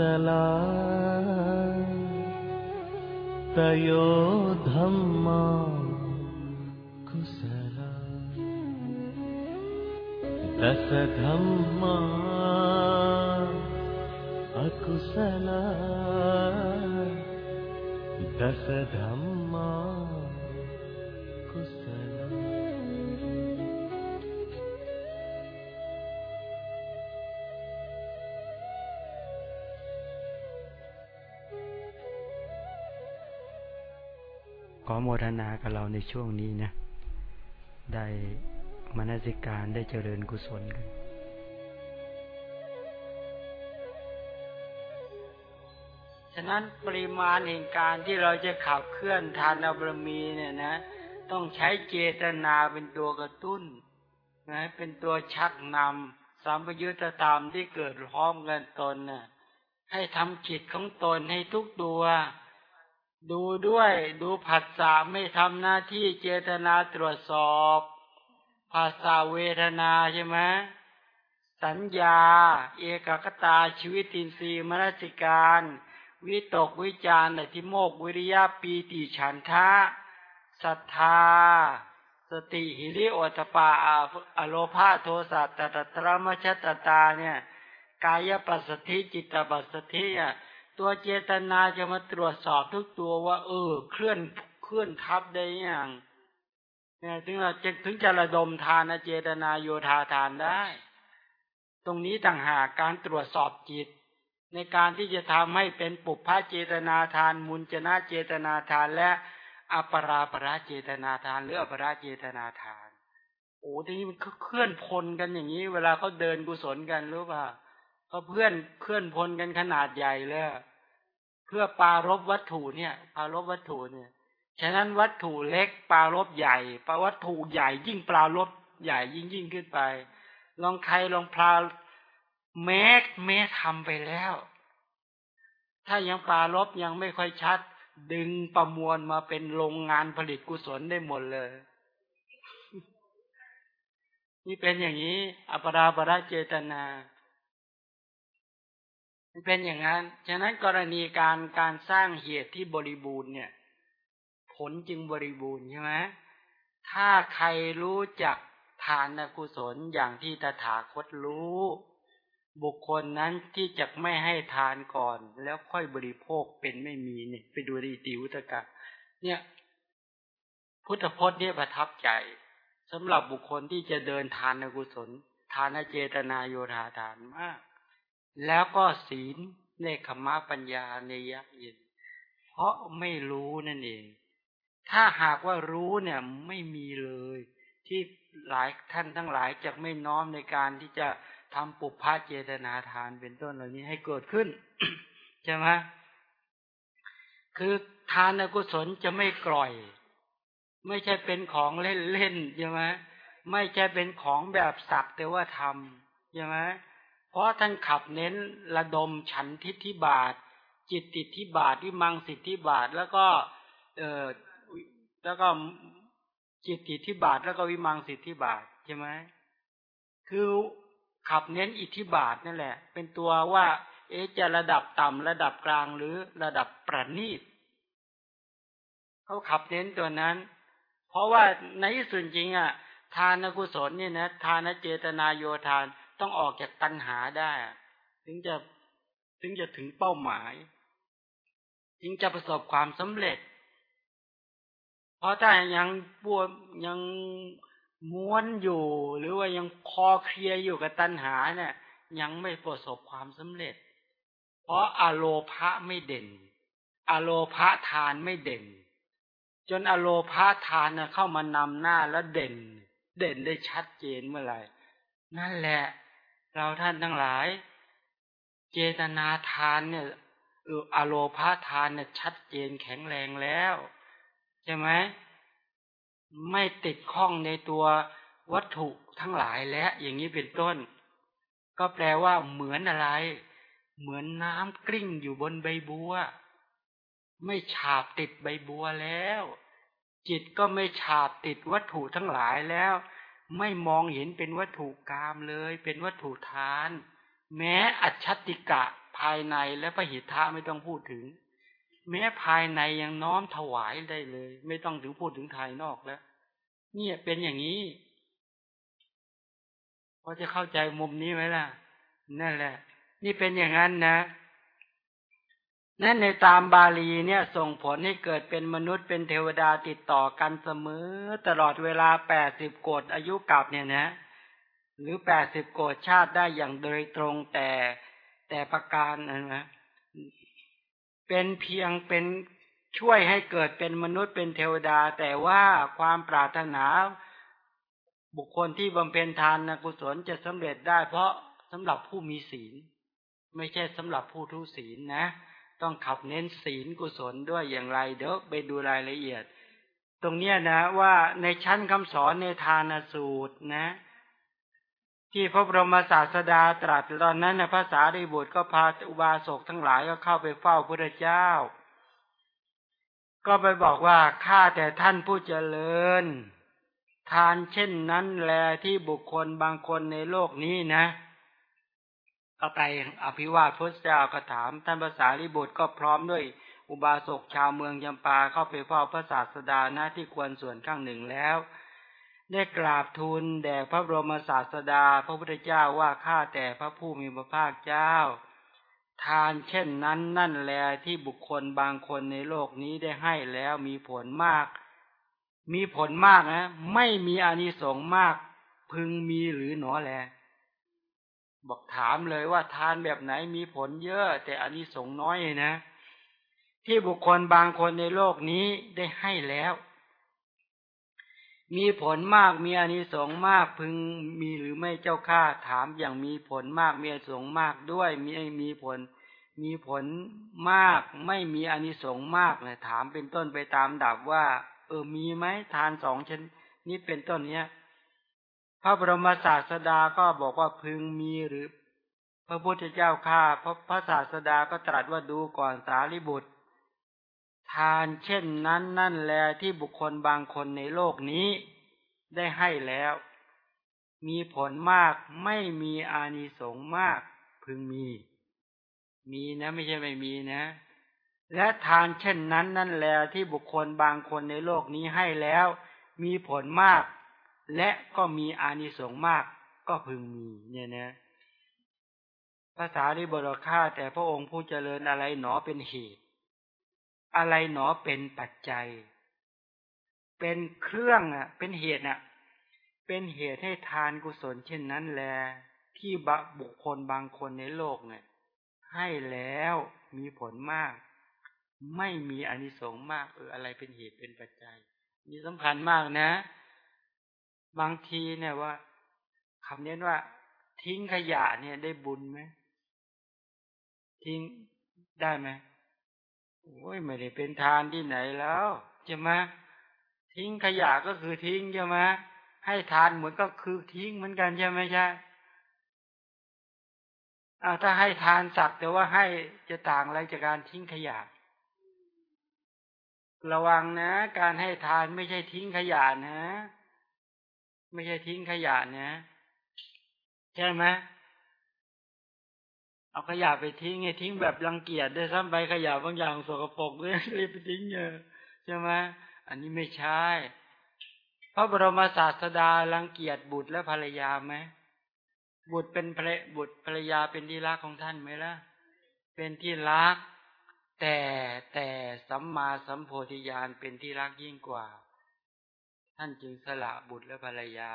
कुशला तयो धम्मा कुशला। दसधम् मा अकुशला। दशधम् ในช่วงนี้นะ ได้มนสิการได้เจริญกุศลกันฉะนั้นปริมาณแห่งการที่เราจะขับเคลื่อนทานบารมีเนี่ยนะ ต้องใช้เจตนาเป็นตัวกระตุ้นนะเป็นตัวชักนำสัมปยุตตามที่เกิดพร้อมกันตนน่ะให้ทำจิตของตนให้ทุกตัว ดูด้วยดูผัสสะไม่ทำหน้าที่เจตนาตรวจสอบภาษาเวทนาใช่ไหมสัญญา เอกคตาชีวิตินทรีย์มนสิการ วิตกวิจารณ์อธิโมกวิริยะปีติฉันทะศรัทธา สติหิริโอตปาอโลภาโทสัตตตตรมชตตาเนี่ย กายปัสสธิจิตปัสสธิอะ ตัวเจตนาจะมาตรวจสอบทุกตัวว่า เออ เคลื่อนเคลื่อนทับได้ยังเนี่ยถึงเราจะถึงจะระดมทานเจตนาโยธาทานได้ ตรงนี้ต่างหากการตรวจสอบจิต ในการที่จะทำให้เป็นปุพพะเจตนาทาน มุญจนะเจตนาทานและอัปราปราเจตนาทาน หรืออัปราเจตนาทาน โอ้ทีนี้มันเคลื่อนพลกันอย่างนี้ เวลาเขาเดินกุศลกันรู้ป่ะเขาเพื่อนเคลื่อนพลกันขนาดใหญ่เลย เพื่อปารบวัตถุเนี่ย ปารบวัตถุเนี่ย ฉะนั้นวัตถุเล็ก ปารบใหญ่ปาวัตถุใหญ่ยิ่งปารบใหญ่ยิ่งยิ่งขึ้นไป ลองใครลองพลาแม้แม้ทำไปแล้ว ถ้ายังปารบยังไม่ค่อยชัด ดึงประมวลมาเป็นโรงงานผลิตกุศลได้หมดเลย นี่เป็นอย่างนี้ อปราปราเจตนา เป็นอย่างนั้น ฉะนั้นกรณีการการสร้างเหตุที่บริบูรณ์เนี่ย ผลจึงบริบูรณ์ใช่ไหมถ้าใครรู้จักทานกุศลอย่างที่ตถาคตรู้ บุคคลนั้นที่จะไม่ให้ทานก่อน แล้วค่อยบริโภคเป็นไม่มีเนี่ย ไปดูดีติวุตกะเนี่ย พุทธพจน์เนี่ยประทับใจสำหรับบุคคลที่จะเดินทานกุศล ทานเจตนาโยธาทานมาก แล้วก็ศีลในขมะปัญญาในยักษ์ยินเพราะไม่รู้นั่นเอง ถ้าหากว่ารู้เนี่ยไม่มีเลย ที่หลายท่านทั้งหลายจะไม่น้อมในการที่จะทำปุพพะเจตนาทานเป็นต้นเหล่านี้ให้เกิดขึ้นใช่ไหมคือทานกุศลจะไม่กร่อย ไม่ใช่เป็นของเล่นๆใช่ไหมไม่ใช่เป็นของแบบสักแต่ว่าทำใช่ไหม เพราะท่านขับเน้นระดมฉันทิฏฐิบาท จิตติทิบาทวิมังสิทธิบาทแล้วก็เออแล้วก็จิตติทิบาทแล้วก็วิมังสิทธิบาทใช่ไหมคือขับเน้นอิทธิบาทนั่นแหละ เป็นตัวว่า เอ๊จะระดับต่ำระดับกลางหรือระดับประณีตเขาขับเน้นตัวนั้น เพราะว่าในที่สุดจริงอะทานกุศลเนี่ยนะทานเจตนาโยทาน ต้องออกจากตัณหาได้ ถึงจะถึงจะถึงเป้าหมาย จึงจะประสบความสำเร็จ เพราะถ้ายังบวมยังม้วนอยู่ หรือว่ายังคอเคลียอยู่กับตัณหาเนี่ย ยังไม่ประสบความสำเร็จ เพราะอโลภะไม่เด่น อโลภะทานไม่เด่น จนอโลภะทานเนี่ยเข้ามานำหน้าแล้วเด่น เด่นได้ชัดเจนเมื่อไหร่นั่นแหละ เราท่านทั้งหลาย เจตนาทานเนี่ยอโลภาทานเนี่ยชัดเจนแข็งแรงแล้ว ใช่ไหมไม่ติดข้องในตัววัตถุทั้งหลายและอย่างนี้เป็นต้น ก็แปลว่าเหมือนอะไร เหมือนน้ำกลิ้งอยู่บนใบบัว ไม่ฉาบติดใบบัวแล้ว จิตก็ไม่ฉาบติดวัตถุทั้งหลายแล้ว ไม่มองเห็นเป็นวัตถุกรรมเลย เป็นวัตถุทาน แม้อัจฉติกะภายในและพระหิทธะไม่ต้องพูดถึง แม้ภายในยังน้อมถวายได้เลย ไม่ต้องถึงพูดถึงภายนอกแล้ว เนี่ยเป็นอย่างนี้พอจะเข้าใจมุมนี้ไหมล่ะ นั่นแหละ นี่เป็นอย่างนั้นนะ นั่นในตามบาลีเนี่ยส่งผลให้เกิดเป็นมนุษย์เป็นเทวดาติดต่อกันเสมอ ตลอดเวลาแปดสิบโกดอายุกับเนี่ยนะ หรือแปดสิบโกดชาติได้อย่างโดยตรงแต่แต่ประการนะเป็นเพียงเป็นช่วยให้เกิดเป็นมนุษย์เป็นเทวดา แต่ว่าความปรารถนาบุคคลที่บำเพ็ญทานนกุศลจะสำเร็จได้เพราะสำหรับผู้มีศีล ไม่ใช่สำหรับผู้ทุศีลนะ ต้องขับเน้นศีลกุศลด้วยอย่างไรเดี๋ยวไปดูรายละเอียด ตรงเนี้ยนะ ว่าในชั้นคำสอนในทานสูตรนะ ที่พระบรมศาสดาตรัสตอนนั้นนะภาษาดิบุตรก็พาอุบาสกทั้งหลายก็เข้าไปเฝ้าพระเจ้า ก็ไปบอกว่าข้าแต่ท่านผู้เจริญ ทานเช่นนั้นแลที่บุคคลบางคนในโลกนี้นะ ก็ไปอภิวาทพระเจ้าก็ถาม ท่านภาษาลิบุตรก็พร้อมด้วยอุบาสกชาวเมืองยำปาเข้าไปเฝ้าพระศาสดาหน้าที่ควรส่วนข้างหนึ่งแล้ว ได้กราบทูลแด่พระบรมศาสดา พระพุทธเจ้าว่าข้าแต่พระผู้มีพระภาคเจ้า ทานเช่นนั้นนั่นแลที่บุคคลบางคนในโลกนี้ได้ให้แล้วมีผลมาก มีผลมากนะ ไม่มีอานิสงส์มาก พึงมีหรือหนอแล บอกถามเลยว่าทานแบบไหนมีผลเยอะ แต่อันนี้สงน้อยนะ ที่บุคคลบางคนในโลกนี้ได้ให้แล้ว มีผลมากมีอานิสงส์มากพึงมีหรือไม่เจ้าข้าถามอย่างมีผลมากมีอานิสงส์มากด้วยมีมีผล มีผลมากไม่มีอานิสงส์มากเลยถามเป็นต้นไปตามดับว่า เออมีไหมทานสองชนนี้เป็นต้นเนี้ย พระบรมศาสดาก็บอกว่าพึงมีหรือ พระพุทธเจ้าข้าพระพระศาสดาก็ตรัสว่าดูก่อนสารีบุตร ทานเช่นนั้นนั่นแลที่บุคคลบางคนในโลกนี้ได้ให้แล้ว มีผลมากไม่มีอานิสงส์มากพึงมี มีนะไม่ใช่ไม่มีนะ และทานเช่นนั้นนั่นแลที่บุคคลบางคนในโลกนี้ให้แล้ว มีผลมาก และก็มีอานิสงส์มากก็พึงมีเนี่ยนะภาษาที่บรค่าแต่พระองค์ผู้เจริญอะไรหนอเป็นเหตุ อะไรหนอเป็นปัจจัย เป็นเครื่องอะ เป็นเหตุอะ เป็นเหตุให้ทานกุศลเช่นนั้นแล ที่บุคคลบางคนในโลกเนี่ย ให้แล้วมีผลมาก ไม่มีอานิสงส์มากเอออะไรเป็นเหตุเป็นปัจจัยนี่สำคัญมากนะ บางทีเนี่ยว่าคำนี้ว่า ทิ้งขยะเนี่ยได้บุญไหมทิ้งได้ไหมโอ้ยไม่ได้เป็นทานที่ไหนแล้วใช่ไหมทิ้งขยะก็คือทิ้งใช่ไหมให้ทานเหมือนก็คือทิ้งเหมือนกันใช่ไหมใช่อาถ้าให้ทานสักแต่ว่าให้จะต่างอะไรจากการทิ้งขยะ ระวังนะ การให้ทานไม่ใช่ทิ้งขยะนะ ไม่ใช่ทิ้งขยะนะใช่ไหมเอาขยะไปทิ้งไงทิ้งแบบรังเกียจได้ซ้ำไปขยะบางอย่างสกปรกเลยรีบไปทิ้งเยอะใช่ไหมอันนี้ไม่ใช่พระบรมศาสดารังเกียจบุตรและภรรยาไหมบุตรเป็นพระบุตรภรรยาเป็นที่รักของท่านไหมล่ะ เป็นที่รัก แต่แต่สัมมาสัมโพธิญาณเป็นที่รักยิ่งกว่า ท่านจึงสละบุตรและภรรยา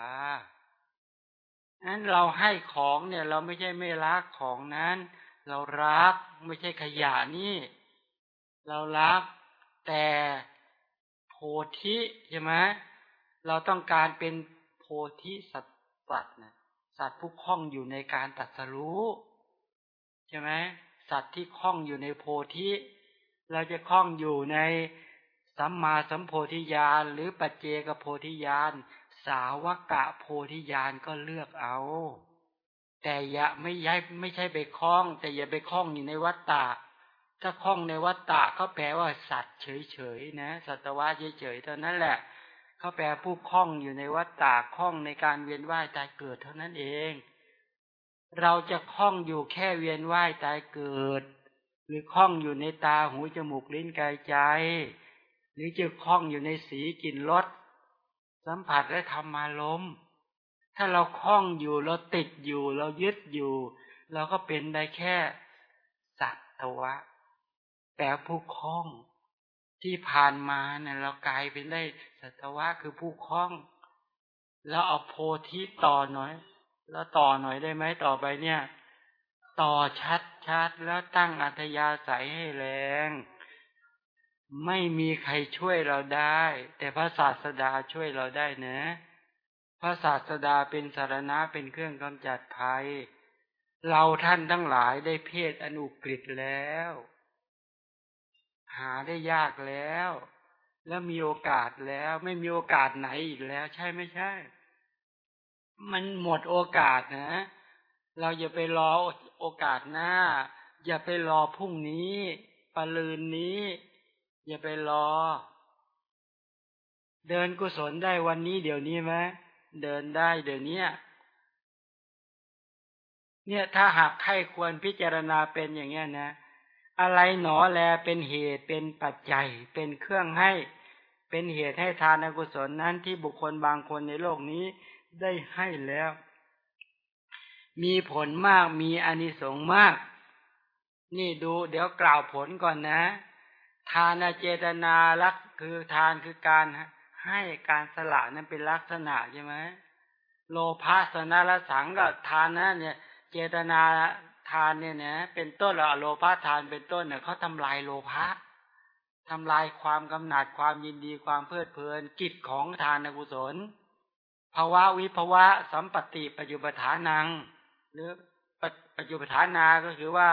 นั้นเราให้ของเนี่ยเราไม่ใช่ไม่รักของนั้น เรารักไม่ใช่ขยะนี่ เรารักแต่โพธิใช่ไหมเราต้องการเป็นโพธิสัตว์สนะสัตว์ผู้คล้องอยู่ในการตัดสรู้ใช่ไหมสัตว์ที่คล้องอยู่ในโพธิ เราจะคล้องอยู่ใน สัมมาสัมโพธิญาณหรือปัจเจกโพธิญาณสาวกะโพธิญาณก็เลือกเอา แต่อย่าไม่ย้ายไม่ใช่ไปคล้อง แต่อย่าไปคล้องอยู่ในวัฏฏะถ้าคล้องในวัฏฏะก็แปลว่าสัตว์เฉยๆนะสัตวะเฉยๆเท่านั้นแหละเขาแปลผู้คล้องอยู่ในวัฏฏะคล้องในการเวียนว่ายตายเกิดเท่านั้นเอง เราจะคล้องอยู่แค่เวียนว่ายตายเกิด หรือคล้องอยู่ในตาหูจมูกลิ้นกายใจ หรือจะคล้องอยู่ในสีกลิ่นรสสัมผัสและธรรมารมถ้าเราคล้องอยู่เราติดอยู่ เรายึดอยู่ เราก็เป็นได้แค่สัตวะ แต่ผู้คล้องที่ผ่านมาเนี่ยเรากลายเป็นได้สัตวะคือผู้คล้อง แล้วเอาโพธิต่อหน่อย แล้วต่อหน่อยได้ไหมต่อไปเนี่ย ต่อชัดชัดแล้วตั้งอัธยาศัยให้แรง ไม่มีใครช่วยเราได้ แต่พระศาสดาช่วยเราได้นะ พระศาสดาเป็นสารณะเป็นเครื่องกำจัดภัย เราท่านทั้งหลายได้เพศอนุกฤษแล้ว หาได้ยากแล้ว แล้วมีโอกาสแล้ว ไม่มีโอกาสไหนอีกแล้ว ใช่ไม่ใช่ มันหมดโอกาสนะ เราอย่าไปรอโอกาสหน้า อย่าไปรอพรุ่งนี้ปลืนนี้ อย่าไปรอ เดินกุศลได้วันนี้เดี๋ยวนี้ไหมเดินได้เดี๋ยวนี้เนี่ยถ้าหากใครควรพิจารณาเป็นอย่างเงี้ยนะ อะไรหนอแลเป็นเหตุเป็นปัจจัย เป็นเครื่องให้ เป็นเหตุให้ทานกุศลนั้นที่บุคคลบางคนในโลกนี้ได้ให้แล้ว มีผลมากมีอานิสงส์มาก นี่ดูเดี๋ยวกล่าวผลก่อนนะ ทานเจตนาลักคือทานคือการให้การสละนั้นเป็นลักษณะใช่ไหมโลภะสนาละสังก็ทานนะเนี่ยเจตนาทานเนี่ยนะเป็นต้นโลภะทานเป็นต้นเนี่ยเขาทำลายโลภะทำลายความกำหนัดความยินดีความเพลิดเพลินกิจของทานกุศลภาวะวิภาวะสัมปติปัจจุปฐานัง หรือปัจจุปฐานาก็คือว่า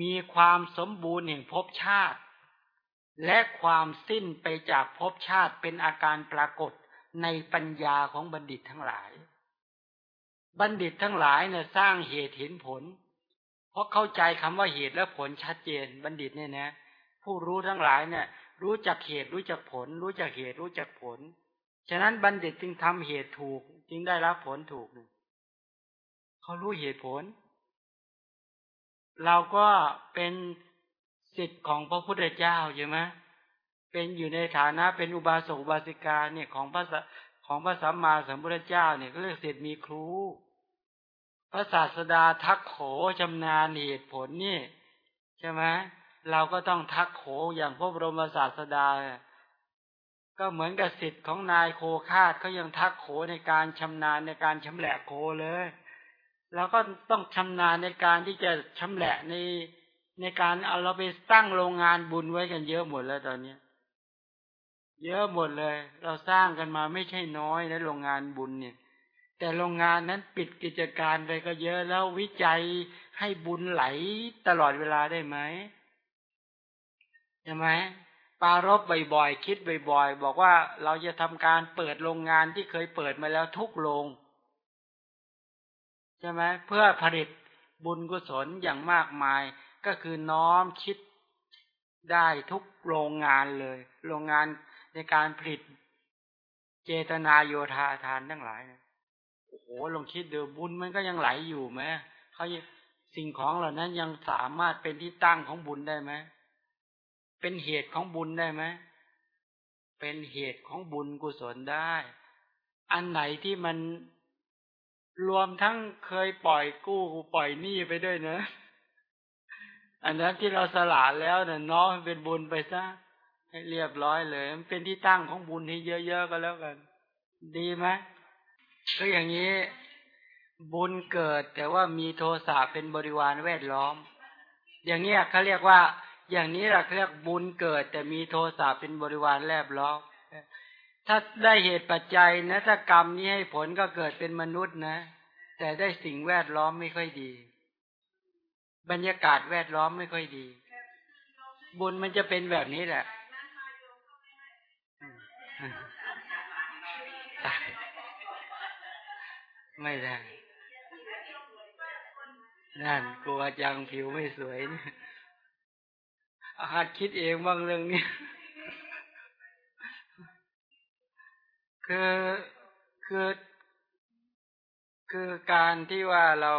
มีความสมบูรณ์แห่งภพชาติ และความสิ้นไปจากภพชาติเป็นอาการปรากฏในปัญญาของบัณฑิตทั้งหลาย บัณฑิตทั้งหลายเนี่ยสร้างเหตุเห็นผล เพราะเข้าใจคำว่าเหตุและผลชัดเจน บัณฑิตเนี่ยนะ ผู้รู้ทั้งหลายเนี่ย รู้จักเหตุรู้จักผล รู้จักเหตุรู้จักผล ฉะนั้นบัณฑิตจึงทำเหตุถูก จึงได้รับผลถูกเขารู้เหตุผล เราก็เป็น สิทธิ์ของพระพุทธเจ้าใช่ไหมเป็นอยู่ในฐานะเป็นอุบาสกอุบาสิกาเนี่ยของพระของพระสัมมาสัมพุทธเจ้าเนี่ยก็เรียกสิทธิ์มีครู พระศาสดาทักโขชำนาญเหตุผลนี่ใช่ไหมเราก็ต้องทักโขอย่างพระบรมศาสดา ก็เหมือนกับสิทธิ์ของนายโคคาดเขายังทักโขในการชำนาญในการชำแหละโคเลย แล้วก็ต้องชำนาญในการที่จะชำแหละใน ในการเอาเราไปตั้งโรงงานบุญไว้กันเยอะหมดแล้วตอนนี้เยอะหมดเลย เราสร้างกันมาไม่ใช่น้อยในโรงงานบุญเนี่ย แต่โรงงานนั้นปิดกิจการไปก็เยอะแล้ววิจัยให้บุญไหลตลอดเวลาได้ไหมใช่ไหมปารบบ่อยๆคิดบ่อยๆบอกว่าเราจะทำการเปิดโรงงานที่เคยเปิดมาแล้วทุกโรงใช่ไหมเพื่อผลิตบุญกุศลอย่างมากมาย ก็คือน้อมคิดได้ทุกโรงงานเลย โรงงานในการผลิตเจตนาโยธาทานทั้งหลายนะโอ้โหลองคิดดูบุญมันก็ยังไหลอยู่ไหมเขาสิ่งของเหล่านั้นยังสามารถเป็นที่ตั้งของบุญได้ไหมเป็นเหตุของบุญได้ไหมเป็นเหตุของบุญกุศลได้ อันไหนที่มันรวมทั้งเคยปล่อยกู้ปล่อยหนี้ไปด้วยเนะ อันนั้นที่เราสละแล้วเนี่ยน้องเป็นบุญไปซะให้เรียบร้อยเลยมันเป็นที่ตั้งของบุญให้เยอะๆก็แล้วกัน ดีไหมก็อย่างนี้บุญเกิดแต่ว่ามีโทสะเป็นบริวารแวดล้อม อย่างนี้เขาเรียกว่า อย่างนี้เราเรียกบุญเกิด แต่มีโทสะเป็นบริวารแวดล้อม ถ้าได้เหตุปัจจัยนะถ้ากรรมนี้ให้ผลก็เกิดเป็นมนุษย์นะ แต่ได้สิ่งแวดล้อมไม่ค่อยดี บรรยากาศแวดล้อมไม่ค่อยดี บุญมันจะเป็นแบบนี้แหละไม่ได้นั่นกลัวจังผิวไม่สวยเนี่ยหัดคิดเองบางเรื่องนี้คือคือคือการที่ว่าเรา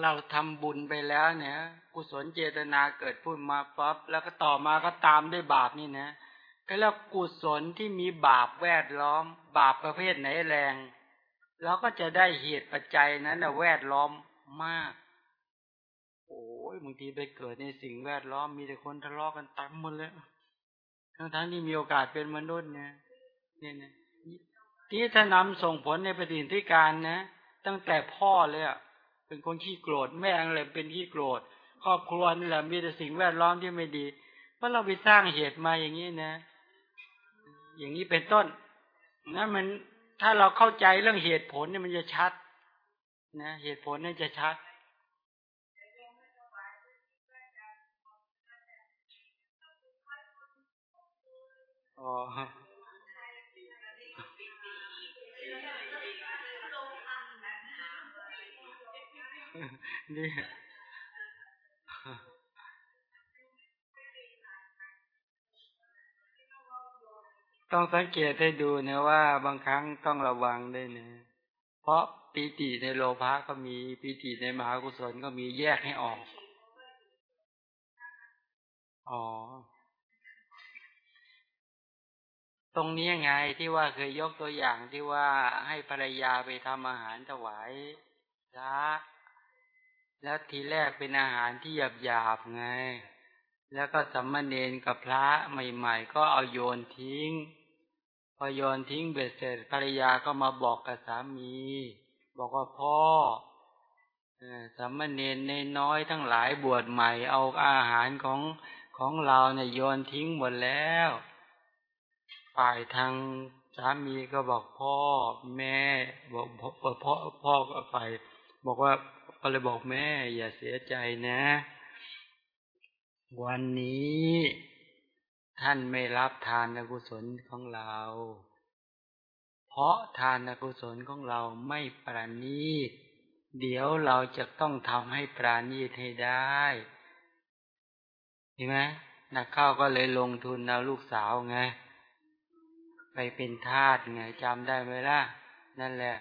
เราทำบุญไปแล้วเนี่ยกุศลเจตนาเกิดพุ่นมาปั๊บแล้วก็ต่อมาก็ตามด้วยบาปนี่นะก็แล้วกุศลที่มีบาปแวดล้อม บาปประเภทไหนแรงเราก็จะได้เหตุปัจจัยนั้นนะแวดล้อมมาก โอ้ยบางทีไปเกิดในสิ่งแวดล้อมมีแต่คนทะเลาะกันตั้มหมดเลยทั้งทั้งที่มีโอกาสเป็นมนุษย์เนี่ยเนี่ยนที่ถ้านำส่งผลในปฏิทินที่การนะ ตั้งแต่พ่อเลยอะ เป็นคนขี้โกรธแม่อะไรเป็นขี้โกรธ ครอบครัวนี่แหละมีแต่สิ่งแวดล้อมที่ไม่ดีเพราะเราไปสร้างเหตุมาอย่างนี้นะ อย่างนี้เป็นต้นนั่นมันถ้าเราเข้าใจเรื่องเหตุผลเนี่ยมันจะชัด นะเหตุผลเนี่ยจะชัดอ๋อ นี่ต้องสังเกตให้ดูนะว่า บางครั้งต้องระวังด้วยนะ เพราะปีติในโลภะก็มีปีติในมหากุศลก็มีแยกให้ออก อ๋อ ตรงนี้ยังไงที่ว่าเคยยกตัวอย่างที่ว่าให้ภรรยาไปทำอาหารถวายพระ แล้วทีแรกเป็นอาหารที่หยาบหยาบไง แล้วก็สัมมาเนนกับพระใหม่ๆ ก็เอาโยนทิ้ง พอโยนทิ้งเบ็ดเสร็จภรรยาก็มาบอกกับสามี บอกว่าพ่อสามมาเณรในน้อยทั้งหลายบวชใหม่เอาอาหารของของเราเนี่ยโยนทิ้งหมดแล้ว ฝ่ายทางสามีก็บอกพ่อแม่บอกพ่อพ่อพ่อก็ฝ่ายบอกว่า ก็เลยบอกแม่ อย่าเสียใจนะ วันนี้ท่านไม่รับทานกุศลของเรา เพราะทานกุศลของเราไม่ปราณีต เดี๋ยวเราจะต้องทำให้ปราณีตให้ได้เห็นไหมนักเข้าก็เลยลงทุนเอาลูกสาวไง ไปเป็นทาสไงจำได้ไหมล่ะ นั่นแหละ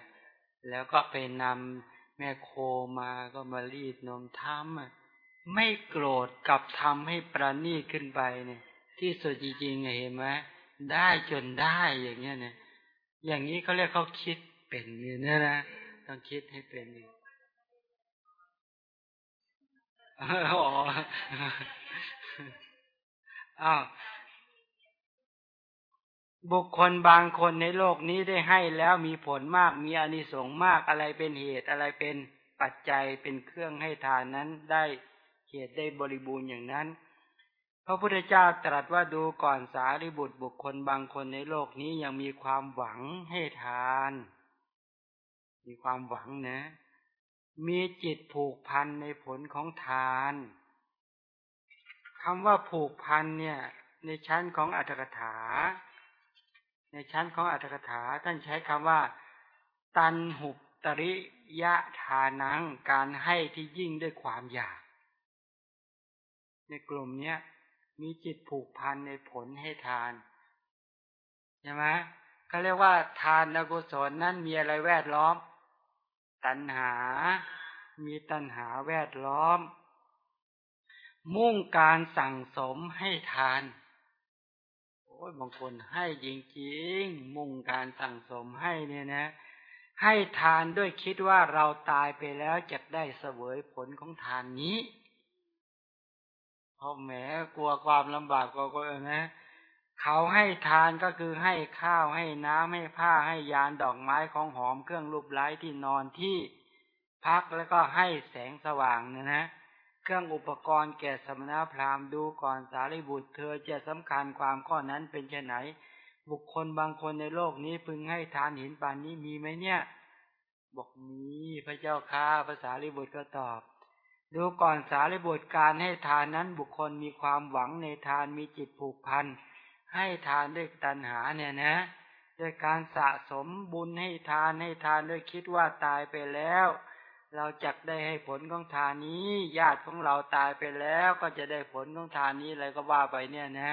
แล้วก็ไปนำ ม่โคมาก็มารีดนมทำไม่โกรธกับทำให้ประณีตขึ้นไปเนี่ย ที่สุดจริงๆเห็นไหมได้จนได้อย่างเงี้ยเนี่ย อย่างนี้เขาเรียกเขาคิดเป็นเนี่ยนะต้องคิดให้เป็นอ๋ออ้าว บุคคลบางคนในโลกนี้ได้ให้แล้วมีผลมากมีอานิสงส์มากอะไรเป็นเหตุอะไรเป็นปัจจัยเป็นเครื่องให้ทานนั้นได้เหตุได้บริบูรณ์อย่างนั้น พระพุทธเจ้าตรัสว่าดูก่อนสารีบุตรบุคคลบางคนในโลกนี้ยังมีความหวังให้ทาน มีความหวังนะ มีจิตผูกพันในผลของทานคำว่าผูกพันเนี่ย ในชั้นของอัตถกถา ในชั้นของอัตถกถาท่านใช้คำว่า ตันหุบตริยะทานังการให้ที่ยิ่งด้วยความอยาก ในกลุ่มเนี้ยมีจิตผูกพันในผลให้ทานใช่ไหมเขาเรียกว่า ทานนกุศลนั้นมีอะไรแวดล้อม ตัณหา มีตัณหาแวดล้อม มุ่งการสั่งสมให้ทาน อ้ยบางคนให้จริงๆ มุ่งการสั่งสมให้เนี่ยนะ ให้ทานด้วยคิดว่าเราตายไปแล้วจะได้เสวยผลของทานนี้เพราะแหมกลัวความลำบากก็ก็นะเขาให้ทานก็คือให้ข้าวให้น้ำให้ผ้าให้ยานดอกไม้ของหอมเครื่องรูปไล้ที่นอนที่พักแล้วก็ให้แสงสว่างเนะนะ เครื่องอุปกรณ์แก่สมณพราหมณ์ดูก่อนสารีบุตรเธอจะสำคัญความข้อนั้นเป็นแค่ไหนบุคคลบางคนในโลกนี้พึงให้ทานหินปานนี้มีไหมเนี่ย บอกมีพระเจ้าข้าภาษาลิบุตรก็ตอบ ดูก่อนสารีบุตรการให้ทานนั้นบุคคลมีความหวังในทานมีจิตผูกพันให้ทานด้วยตัณหาเนี่ยนะด้วยการสะสมบุญให้ทานให้ทานด้วยคิดว่าตายไปแล้ว เราจักได้ให้ผลของทานนี้ ญาติของเราตายไปแล้วก็จะได้ผลของทานนี้อะไรก็ว่าไปเนี่ยนะ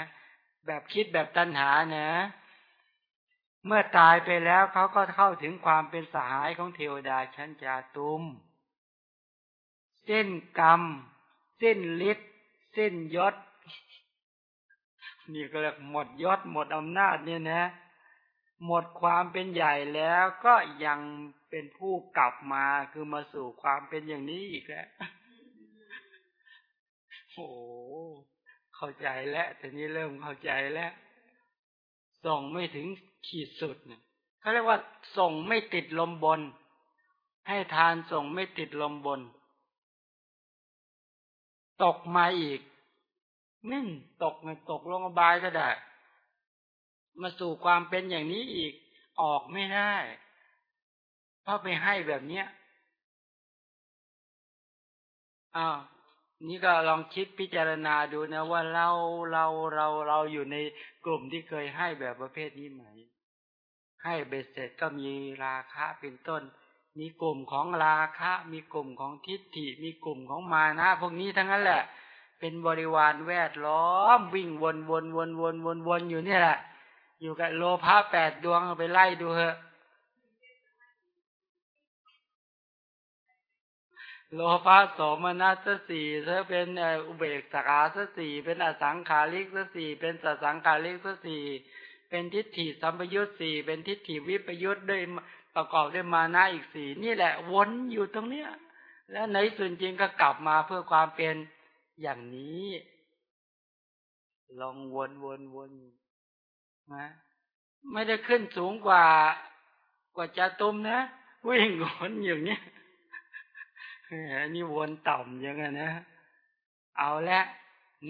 แบบคิดแบบตัณหานะ เมื่อตายไปแล้วเขาก็เข้าถึงความเป็นสหายของเทวดาชั้นจาตุมเส้นกรรม เส้นฤทธิ์เส้นยศนี่ก็เรียกหมดยศหมดอำนาจเนี่ยนะ หมดความเป็นใหญ่แล้วก็ยัง เป็นผู้กลับมาคือมาสู่ความเป็นอย่างนี้อีกแล้วโอ้เข้าใจแล้วแต่นี้เริ่มเข้าใจแล้วส่งไม่ถึงขีดสุดเนี่ยเขาเรียกว่าส่งไม่ติดลมบน ให้ทานส่งไม่ติดลมบน ตกมาอีกนิ่งตกไงตกลงอบายก็ได้ มาสู่ความเป็นอย่างนี้อีกออกไม่ได้ พราะไปให้แบบเนี้ยอ้าวนี่ก็ลองคิดพิจารณาดูนะว่าเราเราเราเราอยู่ในกลุ่มที่เคยให้แบบประเภทนี้ไหม ให้เบ็ดเสร็จก็มีราคะเป็นต้น มีกลุ่มของราคะ มีกลุ่มของทิฏฐิ มีกลุ่มของมานะพวกนี้ทั้งนั้นแหละ เป็นบริวารแวดล้อมวิ่งวนวนวนวนวนวนอยู่นี่แหละ อยู่กับโลภะแปดดวงไปไล่ดูเถอะ โลภะโสมนัสสี่ถ้าเป็นอุเบกขาสสี่เป็นอสังขาริกสสี่เป็นสสังขาริกสสี่เป็นทิฏฐิสัมปยุตสี่เป็นทิฏฐิวิปยุตด้วยประกอบด้วยมานะอีกสี่นี่แหละวนอยู่ตรงเนี้ย แล้วในส่วนจริงก็กลับมาเพื่อความเป็นอย่างนี้ ลองวนวนวนนะไม่ได้ขึ้นสูงกว่ากว่าจะตุมนะวิ่งวนอย่างเนี้ย นี่วนต่ำยังไงนะ เอาละ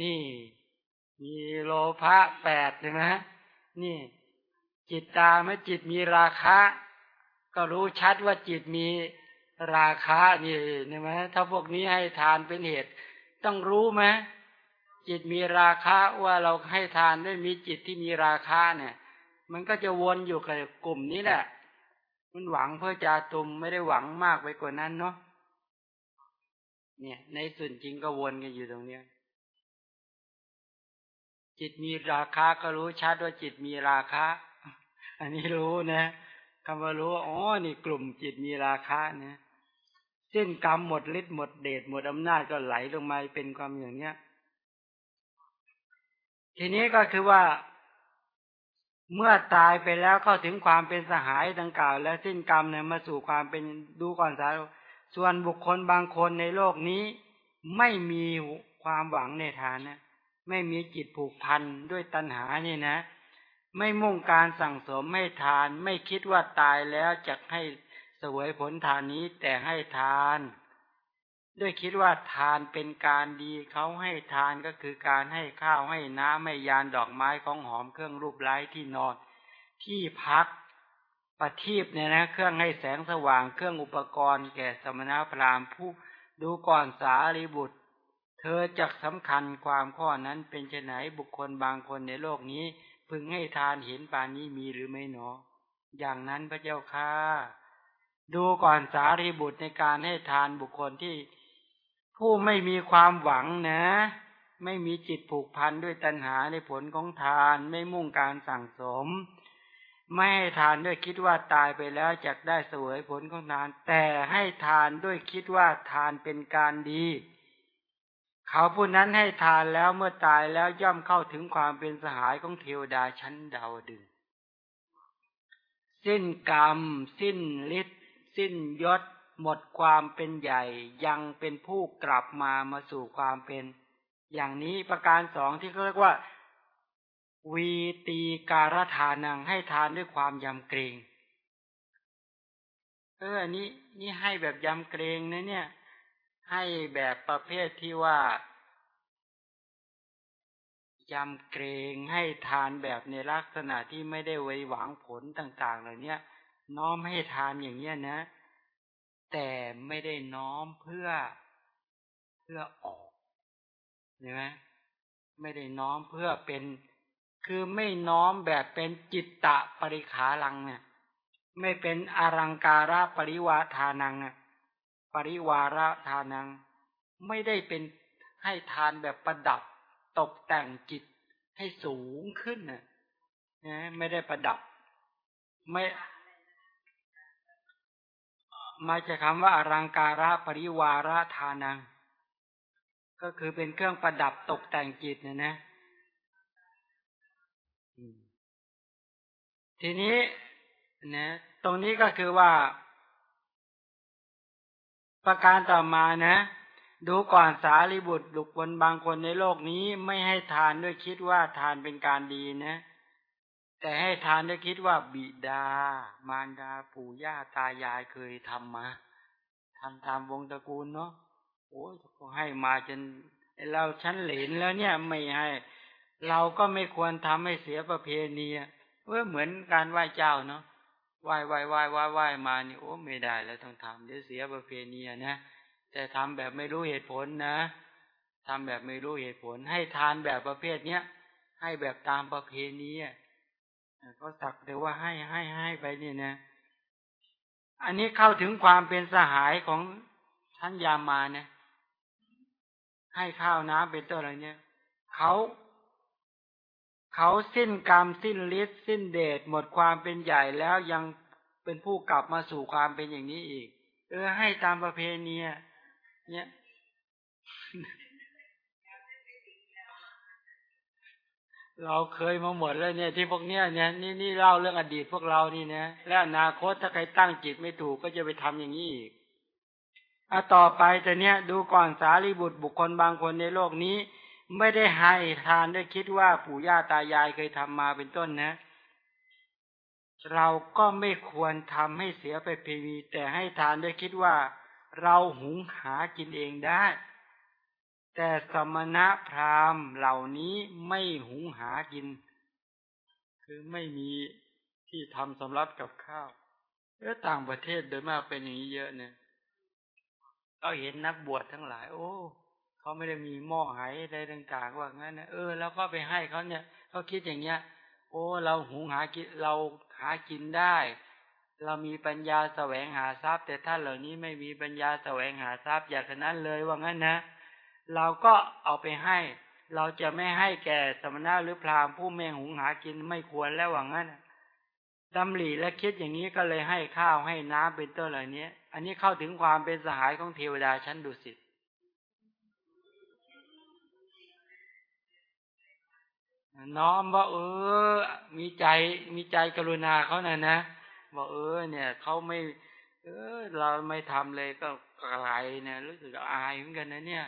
นี่ มีโลภะแปดใช่ไหมนี่ จิตตาเมื่อจิตมีราคะ ก็รู้ชัดว่าจิตมีราคะนี่ใช่ไหมถ้าพวกนี้ให้ทานเป็นเหตุ ต้องรู้ไหมจิตมีราคะว่าเราให้ทานด้วยมีจิตที่มีราคะเนี่ย มันก็จะวนอยู่กับกลุ่มนี้แหละมันหวังเพื่อจาตุมไม่ได้หวังมากไปกว่านั้นเนาะ เนี่ย ในส่วนจริงก็วนกันอยู่ตรงเนี้ยจิตมีราคาก็รู้ชัดว่าจิตมีราคาอันนี้รู้นะคำว่ารู้อ๋อนี่กลุ่มจิตมีราคาเนี่ยเส้นกรรมหมดฤทธิ์หมดเดชหมดอำนาจก็ไหลลงมาเป็นความอย่างเนี้ย ทีนี้ก็คือว่า เมื่อตายไปแล้วเข้าถึงความเป็นสหายดังกล่าว และสิ้นกรรมเนี่ยมาสู่ความเป็นดูก่อนสาว ส่วนบุคคลบางคนในโลกนี้ไม่มีความหวังในฐานนะไม่มีจิตผูกพันด้วยตัณหานี่นะ ไม่มุ่งการสั่งสมไม่ทาน ไม่คิดว่าตายแล้วจะให้สวยผลทานนี้แต่ให้ทาน ด้วยคิดว่าทานเป็นการดีเขาให้ทานก็คือการให้ข้าวให้น้ำให้ยานดอกไม้ของหอมเครื่องรูปไร้ที่นอน ที่พัก ประทีปเนี่ยนะเครื่องให้แสงสว่างเครื่องอุปกรณ์แก่สมณพราหมณ์ผู้ดูก่อนสารีบุตร เธอจักสำคัญความข้อนั้นเป็นไฉนบุคคลบางคนในโลกนี้ พึงให้ทานเห็นปานนี้มีหรือไม่หนอ อย่างนั้นพระเจ้าค่ะดูก่อนสารีบุตรในการให้ทานบุคคลที่ ผู้ไม่มีความหวังนะ ไม่มีจิตผูกพันด้วยตัณหาในผลของทานไม่มุ่งการสั่งสม ไม่ให้ทานด้วยคิดว่าตายไปแล้วจะได้เสวยผลของทาน แต่ให้ทานด้วยคิดว่าทานเป็นการดี เขาผู้นั้นให้ทานแล้วเมื่อตายแล้วย่อมเข้าถึงความเป็นสหายของเทวดาชั้นดาวดึง สิ้นกรรม สิ้นฤทธิ์สิ้นยศ หมดความเป็นใหญ่ ยังเป็นผู้กลับมามาสู่ความเป็น อย่างนี้ประการสองที่เขาเรียกว่า วีตีการทานังให้ทานด้วยความยำเกรง เอออันนี้นี่ให้แบบยำเกรงนะเนี่ย ให้แบบประเภทที่ว่ายำเกรงให้ทานแบบในลักษณะที่ไม่ได้ไว้หวังผลต่างๆเหล่านี้น้อมให้ทานอย่างเนี้ยนะ แต่ไม่ได้น้อมเพื่อเพื่อออกเห็นไหมไม่ได้น้อมเพื่อเป็น คือไม่น้อมแบบเป็นจิตตะปริขาลังเนี่ยไม่เป็นอารังการะปริวาทานังอะปริวาระทานัง ไม่ได้เป็นให้ทานแบบประดับตกแต่งจิตให้สูงขึ้นน่ะนะไม่ได้ประดับ ไม่มาจากคำว่าอรังการะปริวาระทานัง ก็คือเป็นเครื่องประดับตกแต่งจิตนะนะ ทีนี้นะตรงนี้ก็คือว่า ประการต่อมานะ ดูก่อนสารีบุตรบุคคลบางคนในโลกนี้ไม่ให้ทานด้วยคิดว่าทานเป็นการดีนะ แต่ให้ทานด้วยคิดว่าบิดา มารดาปู่ย่าตายายเคยทำมาทำตามวงตระกูลเนาะโอ้ยให้มาจนเราชั้นเหลนแล้วเนี่ยไม่ให้ เราก็ไม่ควรทำให้เสียประเพณี เออเหมือนการไหว้เจ้าเนาะไหว้ไหว้ไหว้ไหว้ไหว้มานี่โอ้ไม่ได้แล้วต้องทำเดี๋ยวเสียประเพณีนะแต่ทำแบบไม่รู้เหตุผลนะทำแบบไม่รู้เหตุผล ให้ทานแบบประเภทเนี้ยให้แบบตามประเพณีก็สักแต่ว่าให้ให้ให้ไปเนี่ยนะ อันนี้เข้าถึงความเป็นสหายของท่านยามานี่ยให้ข้าวน้ำเป็นต้นอะไรเนี่ยเขา เขาสิ้นกรรมสิ้นฤทธิ์สิ้นเดชหมดความเป็นใหญ่แล้วยังเป็นผู้กลับมาสู่ความเป็นอย่างนี้อีก เออให้ตามประเพณีเนี่ยเราเคยมาหมดแล้วเนี่ยที่พวกเนี้ยเนี่ยนี่นี่เล่าเรื่องอดีตพวกเรานี่นะแล้วอนาคตถ้าใครตั้งจิตไม่ถูกก็จะไปทำอย่างนี้อีกอะต่อไปแต่เนี้ยดูก่อนสารีบุตรบุคคลบางคนในโลกนี้ ไม่ได้ให้ทานได้คิดว่าปู่ย่าตายายเคยทำมาเป็นต้นนะ เราก็ไม่ควรทำให้เสียไปพีวีแต่ให้ทานได้คิดว่า เราหุงหากินเองได้ แต่สมณะพราหมณ์เหล่านี้ไม่หุงหากิน คือไม่มีที่ทำสำรับกับข้าวเออต่างประเทศโดยมากเป็นอย่างนี้เยอะเนี่ยเราเห็นนักบวชทั้งหลาย โอ้ เขาไม่ได้มีหม้อไหอะไรต่างๆว่างั้นนะเออแล้วก็ไปให้เขาเนี่ยเขาคิดอย่างเงี้ย โอ้เราหุงหากินเราหากินได้ เรามีปัญญาแสวงหาทรัพย์ แต่ท่านเหล่านี้ไม่มีปัญญาแสวงหาทรัพย์อย่างนั้นเลยว่างั้นนะ เราก็เอาไปให้ เราจะไม่ให้แก่สมณะหรือพราหมณ์ผู้แม่หุงหากินไม่ควรแล้วว่างั้นดำหลีและคิดอย่างนี้ก็เลยให้ข้าวให้น้ำเป็นต้นเหล่านี้อันนี้เข้าถึงความเป็นสหายของเทวดาชั้นดุสิต น้อมว่า เออ มีใจมีใจกรุณาเขาน่ะนะบอกเออ เนี่ยเขาไม่ เออ เราไม่ทำเลยก็อะไรเนี่ยรู้สึกอายเหมือนกันนะเนี่ย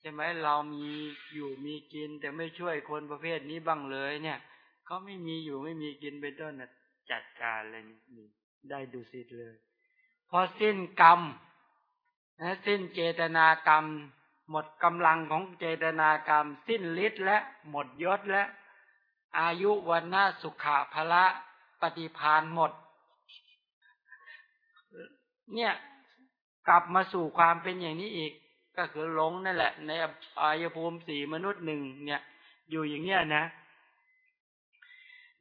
ใช่ไหมเรามีอยู่มีกิน แต่ไม่ช่วยคนประเภทนี้บ้างเลย เนี่ยเขาไม่มีอยู่ไม่มีกินเป็นต้นนะจัดการเลยนี่ได้ดูสิเลย พอสิ้นกรรมนะสิ้นเจตนากรรม หมดกำลังของเจตนากรรม สิ้นฤทธิ์และหมดยศและ อายุวันหน้าสุขะพละปฏิพานหมด เนี่ยกลับมาสู่ความเป็นอย่างนี้อีก ก็คือหลงนั่นแหละ ในอายภูมิสี่มนุษย์หนึ่งเนี่ย อยู่อย่างเนี้ยนะ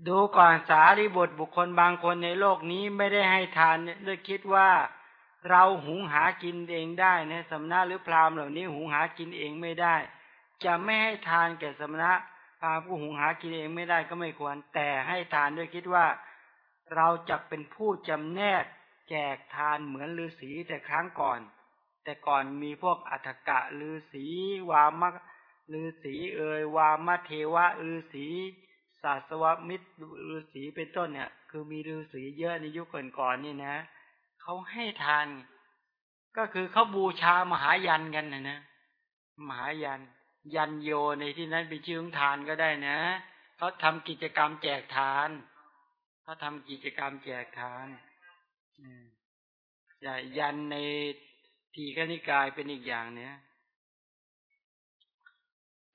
ดูก่อนสารีบุตรบุคคลบางคนในโลกนี้ไม่ได้ให้ทานด้วยคิดว่า เราหุงหากินเองได้นะสมณะหรือพราหมณ์เหล่านี้หุงหากินเองไม่ได้ จะไม่ให้ทานแก่สมณะพราหมณ์ผู้หุงหากินเองไม่ได้ก็ไม่ควร แต่ให้ทานด้วยคิดว่าเราจะเป็นผู้จำแนกแจกทานเหมือนฤาษีแต่ครั้งก่อน แต่ก่อนมีพวกอัฏกะฤาษีวามะฤาษีเอ่ยวามะเทวะฤาษีศาสวมิตรฤาษีเป็นต้นเนี่ย คือมีฤาษีเยอะในยุคก่อนๆนี่นะ เขาให้ทาน ก็คือเขาบูชามหายันกันนะนะมหายัน ยันโยในที่นั้นเป็นชื่อของทานก็ได้นะเขาทำกิจกรรมแจกทานเขาทำกิจกรรมแจกทานใหญ่ยันในทีฆนิกายเป็นอีกอย่างเนี้ย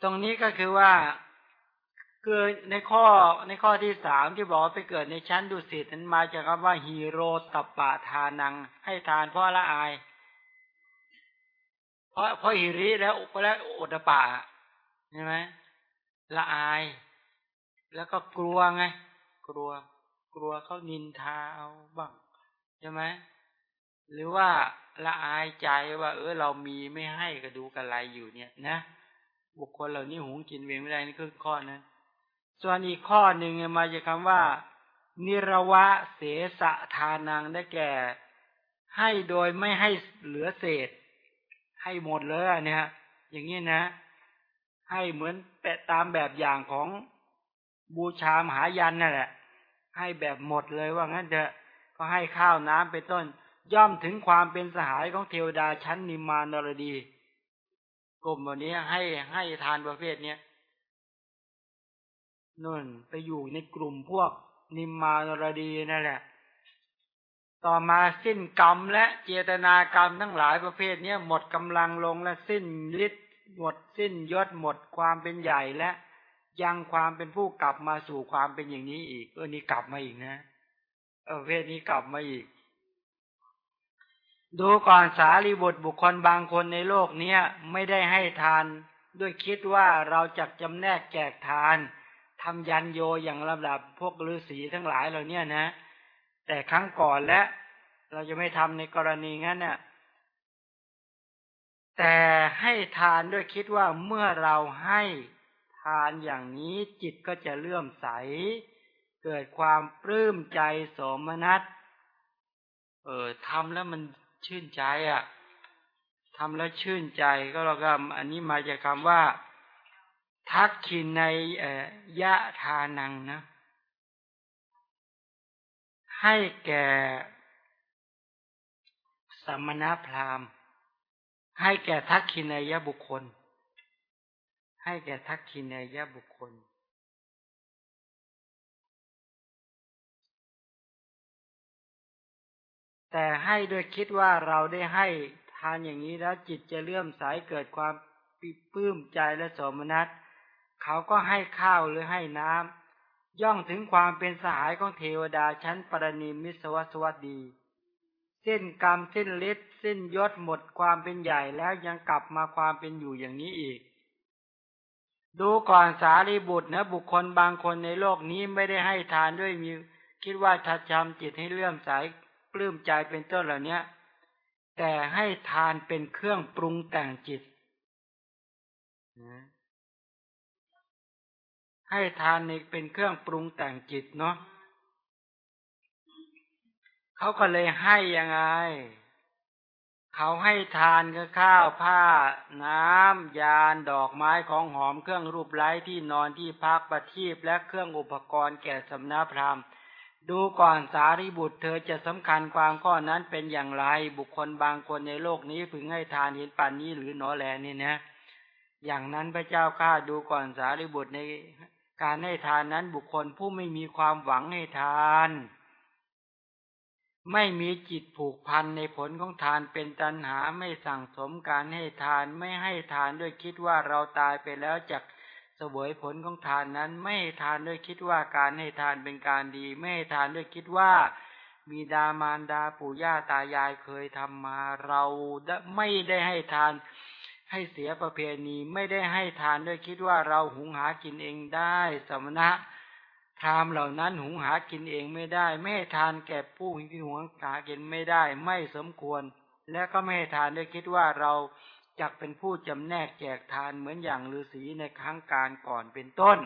ตรงนี้ก็คือว่า คือในข้อในข้อที่สามที่บอกไปเกิดในชั้นดุสิตนั้นมาจากคำว่าฮีโรตปะทานัง ให้ทานเพราะละอาย เพราะเพราะหิริแล้วก็แล้วอดปะใช่ไหมละอาย แล้วก็กลัวไง กลัว กลัวเขานินทาเอาบ้างใช่ไหมหรือว่าละอายใจว่า เออเรามีไม่ให้ก็ดูกันไรอยู่เนี่ย นะ บุคคลเหล่านี้หุงกินเวงไม่ได้นี่คือข้อนะ ส่วนอีกข้อหนึ่งมาจากคาว่า นิรวะเสสะทานังได้แก่ ให้โดยไม่ให้เหลือเศษ ให้หมดเลยเนี่ยอย่างนี้นะ ให้เหมือนแปะตามแบบอย่างของบูชามหายันนั่นแหละ ให้แบบหมดเลยว่างั้นเถอะก็ให้ข้าวน้ำเป็นต้น ย่อมถึงความเป็นสหายของเทวดาชั้นนิมานรดี กลุ่มวันนี้ให้ให้ทานประเภทเนี้ย นุ่นไปอยู่ในกลุ่มพวกนิมมานรดีนั่นแหละ ต่อมาสิ้นกรรมและเจตนากรรมทั้งหลายประเภทนี้หมดกำลังลงและสิ้นฤทธิ์หมดสิ้นยศหมดความเป็นใหญ่และยังความเป็นผู้กลับมาสู่ความเป็นอย่างนี้อีกเออนี่กลับมาอีกนะเออเพศนี้กลับมาอีก ดูก่อนสารีบุตรบุคคลบางคนในโลกเนี้ยไม่ได้ให้ทาน ด้วยคิดว่าเราจะจำแนกแจกทาน ทำยันโยอย่างลำดับพวกฤาษีทั้งหลายเหล่านี้นะ แต่ครั้งก่อนและเราจะไม่ทำในกรณีงั้นเนี่ยแต่ให้ทานด้วยคิดว่าเมื่อเราให้ทานอย่างนี้จิตก็จะเลื่อมใส เกิดความปลื้มใจสมนัตเออทำแล้วมันชื่นใจอะ่ะทำแล้วชื่นใจก็เราก็อันนี้มาจากคำว่า ทักขินในยะทานังนะ ให้แก่สมณพราหมณ์ ให้แก่ทักขินยะบุคคล ให้แก่ทักขินยะบุคคล แต่ให้โดยคิดว่าเราได้ให้ทานอย่างนี้แล้วจิตจะเลื่อมใสเกิดความปิปื้มใจและสมนัต เขาก็ให้ข้าวหรือให้น้ำย่องถึงความเป็นสหายของเทวดาชั้นปรนิมิสวสวัสดี สิ้นกรรมสิ้นฤทธิ์สิ้นยศหมดความเป็นใหญ่แล้วยังกลับมาความเป็นอยู่อย่างนี้อีก ดูก่อนสารีบุตรนะบุคคลบางคนในโลกนี้ไม่ได้ให้ทานด้วยมีคิดว่าทัดจำจิตให้เลื่อมใสปลื้มใจเป็นต้นเหล่านี้แต่ให้ทานเป็นเครื่องปรุงแต่งจิตนะ ให้ทานนี่เป็นเครื่องปรุงแต่งจิตเนาะเขาก็เลยให้ยังไง เขาให้ทานก็ข้าวผ้า น้ำยานดอกไม้ของหอมเครื่องรูปไล้ที่นอนที่พักประทีปและเครื่องอุปกรณ์แก่สำนักพราหมณ์ดูก่อนสารีบุตรเธอจะสำคัญความข้อนั้นเป็นอย่างไร บุคคลบางคนในโลกนี้พึงให้ทานเห็นป่านนี้หรือหนอแลนี่นะ อย่างนั้นพระเจ้าข้าดูก่อนสารีบุตรใน การให้ทานนั้นบุคคลผู้ไม่มีความหวังให้ทาน ไม่มีจิตผูกพันในผลของทานเป็นตัณหาไม่สั่งสมการให้ทานไม่ให้ทานด้วยคิดว่าเราตายไปแล้วจากเสวยผลของทานนั้น ไม่ให้ทานด้วยคิดว่าการให้ทานเป็นการดี ไม่ให้ทานด้วยคิดว่ามีดามารดาปู่ย่าตายายเคยทำมาเราไม่ได้ให้ทาน ให้เสียประเพณีไม่ได้ให้ทานด้วยคิดว่าเราหุงหากินเองได้ สมณะทามเหล่านั้นหุงหากินเองไม่ได้ ไม่ให้ทานแก่ผู้ที่หุงหากินไม่ได้ ไม่สมควร และก็ไม่ให้ทานด้วยคิดว่าเราจักเป็นผู้จำแนกแจกทานเหมือนอย่างฤาษีในครั้งการก่อนเป็นต้น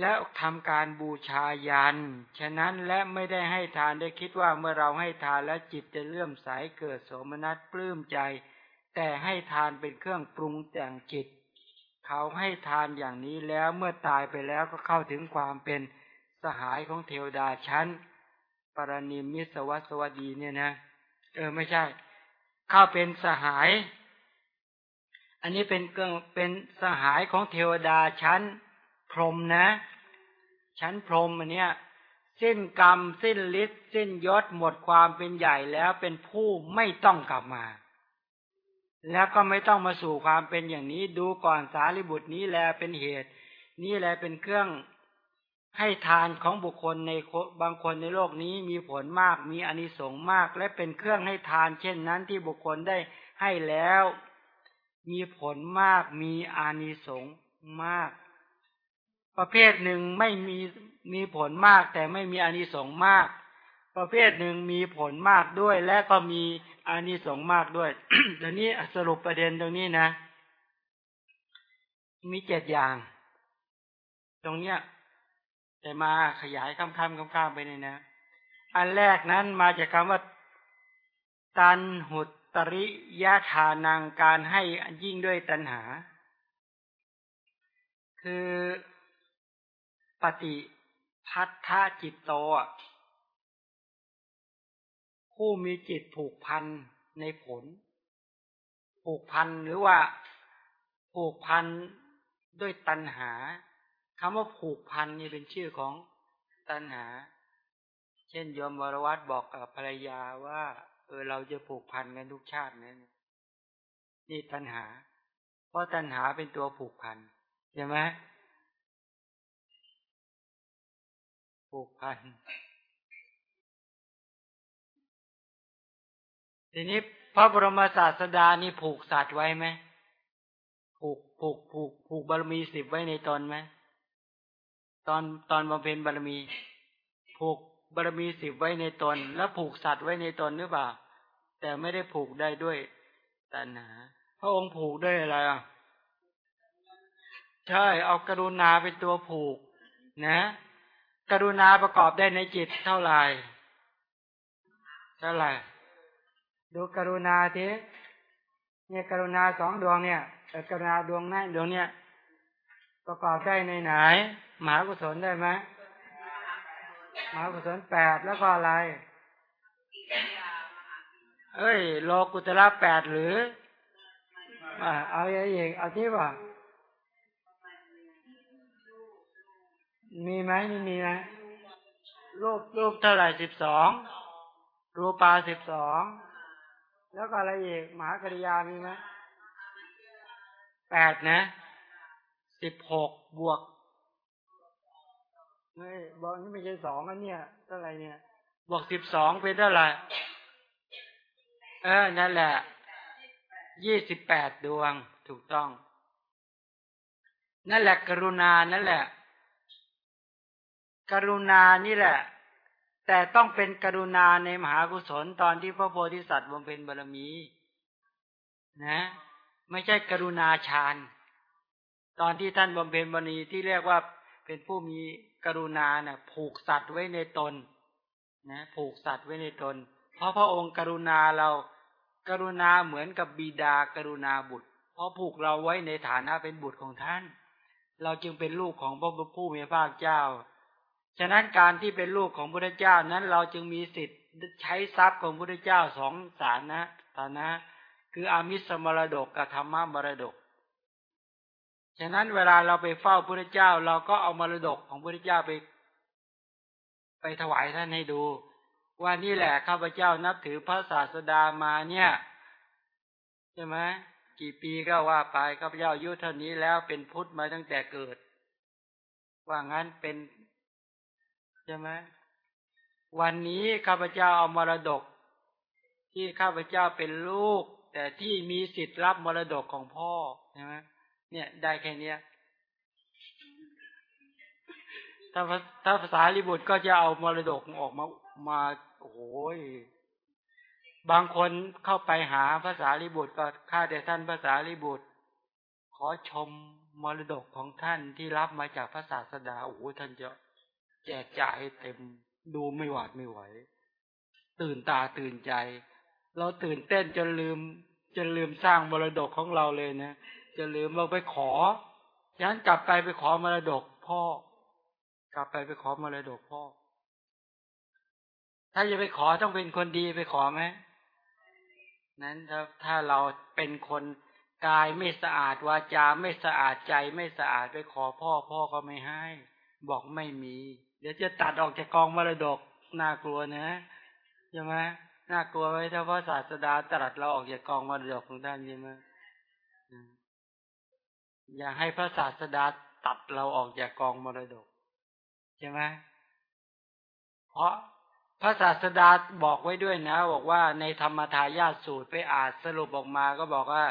แล้วทำการบูชายัน ฉะนั้นและไม่ได้ให้ทานได้คิดว่าเมื่อเราให้ทานแล้วจิตจะเลื่อมใสเกิดโสมนัสปลื้มใจ แต่ให้ทานเป็นเครื่องปรุงแต่งจิต เขาให้ทานอย่างนี้แล้วเมื่อตายไปแล้วก็เข้าถึงความเป็นสหายของเทวดาชั้น ปรนิมิสวัสวดีเนี่ยนะ เออไม่ใช่ เข้าเป็นสหาย อันนี้เป็นเกเป็นสหายของเทวดาชั้น พรหมนะ ชั้นพรหมอันเนี้ยสิ้นกรรม สิ้นฤทธิ์สิ้นยศหมดความเป็นใหญ่แล้วเป็นผู้ไม่ต้องกลับมา แล้วก็ไม่ต้องมาสู่ความเป็นอย่างนี้ดูก่อนสารีบุตรนี้แลเป็นเหตุ นี่แลเป็นเครื่องให้ทานของบุคคลในบางคนในโลกนี้มีผลมากมีอนิสงส์มาก และเป็นเครื่องให้ทาน เช่นนั้นที่บุคคลได้ให้แล้ว มีผลมากมีอานิสงส์มาก ประเภทหนึ่งไม่มีมีผลมากแต่ไม่มีอานิสงส์มาก ประเภทหนึ่งมีผลมากด้วย และก็มีอันนี้สงมากด้วยเดี๋ยวนี้สรุปประเด็นตรงนี้นะ มีเจ็ดอย่าง ตรงเนี้ยแต่มาขยายคำคำคำคำไปเนี่ยนะ อันแรกนั้นมาจากคำว่า ตันหุตตริยะทานังการให้ยิ่งด้วยตัณหา คือปฏิพัทธจิตโต ผู้มีจิตผูกพันในผล ผูกพันหรือว่า ผูกพันด้วยตัณหาคำว่าผูกพันนี่เป็นชื่อของตัณหา เช่นยมวรวัตบอกกับภรรยาว่าเออเราจะผูกพันกันทุกชาตินั้นนี่ตัณหา เพราะตัณหาเป็นตัวผูกพันใช่ไหมผูกพัน ทีนี้พระบรมศาสดานี่ผูกสัตว์ไว้ไหมผูกผูกผูกผูกบารมีสิบไว้ในตนไหมตอนตอนบำเพ็ญบารมี ผูกบารมีสิบไว้ในตน แล้วผูกสัตว์ไว้ในตนหรือเปล่า แต่ไม่ได้ผูกได้ด้วยตัณหาพระองค์ผูกด้วยอะไรอะใช่เอากรุณาเป็นตัวผูก นะ กรุณาประกอบได้ในจิตเท่าไหร่เท่าไหร่ ดูกรุณาทีเนี่ยกรุณาสองดวงเนี่ยกรุณาดวงนั้นดวงเนี่ยประกอบได้ในไหนมหากุศลได้ไหมมหากุศลแปดแล้วก็อะไร เอ้ยโลกุตระแปดหรือเอาอย่างอีกเอาที่ว่ามีไหมนี่มีไหมรูปรูปเท่าไหร่สิบสองรูปาสิบสอง แล้วก็อะไรอีกมหากริยามีไหมแปดนะสิบหกบวกไม่บอกนี่ไม่ใช่สองอันเนี่ยเท่าไรเนี่ย บวกสิบสองเป็นเท่าไหร่เออนั่นแหละยี่สิบแปดดวงถูกต้อง นั่นแหละ กรุณานั่นแหละ กรุณานี่แหละ แต่ต้องเป็นกรุณาในมหากุศลตอนที่พระโพธิสัตว์บำเพ็ญบารมี นะ ไม่ใช่กรุณาฌานตอนที่ท่านบำเพ็ญบารมีที่เรียกว่าเป็นผู้มีกรุณาเนะ่ะ ผูกสัตว์ไว้ในตน นะผูกสัตว์ไว้ในตน เพราะพระองค์กรุณาเรากรุณาเหมือนกับบิดากรุณาบุตร เพราะผูกเราไว้ในฐานะเป็นบุตรของท่าน เราจึงเป็นลูกของพระผู้มีพระเจ้า ฉะนั้นการที่เป็นลูกของพระเจ้านั้นเราจึงมีสิทธิ์ใช้ทรัพย์ของพระเจ้าสองสารนะฐานะ คืออามิสมรดกกับธรรมมรดก ฉะนั้นเวลาเราไปเฝ้าพระเจ้า เราก็เอามรดกของพระเจ้าไป ไปถวายท่านให้ดู ว่านี่แหละข้าพเจ้านับถือพระศาสดามาเนี่ยใช่ไหมกี่ปีก็ว่าไปข้าพเจ้าอายุเท่านี้แล้วเป็นพุทธมาตั้งแต่เกิด ว่างั้นเป็น ใช่ไหมวันนี้ข้าพเจ้าเอามรดก ที่ข้าพเจ้าเป็นลูก แต่ที่มีสิทธิ์รับมรดกของพ่อใช่ไหมเนี่ยได้แค่เนี้ยถ้าถ้าภาษาลิบุตรก็จะเอามรดกออกมามาโอ้ยบางคนเข้าไปหาภาษาลิบุตรก็ข้าแต่ท่านภาษาลิบุตร ขอชมมรดกของท่านที่รับมาจากพระศาสดาโอ้โหท่านเจะ แจกจ่ายเต็ม ดูไม่หวาดไม่ไหว ตื่นตาตื่นใจ เราตื่นเต้นจนลืมจนลืมสร้างมรดกของเราเลยนะจะลืมเราไปขอยันกลับไปไปขอมรดกพ่อ กลับไปไปขอมรดกพ่อ ถ้าจะไปขอต้องเป็นคนดีไปขอไหมนั้นถ้าถ้าเราเป็นคนกายไม่สะอาดวาจาไม่สะอาดใจไม่สะอาดไปขอพ่อ พ่อก็ไม่ให้ บอกไม่มี เดี๋ยวจะตัดออกจากกองมรดกน่ากลัวนะใช่ไหมน่ากลัวไว้ถ้าพระศาสดาตรัสเราออกจากกองมรดกของท่านใช่ไหมอย่าให้พระศาสดาตัดเราออกจากกองมรดกใช่ไหมเพราะพระศาสดาบอกไว้ด้วยนะ บอกว่าในธรรมทายาทสูตรไปอ่านสรุปออกมาก็บอกว่า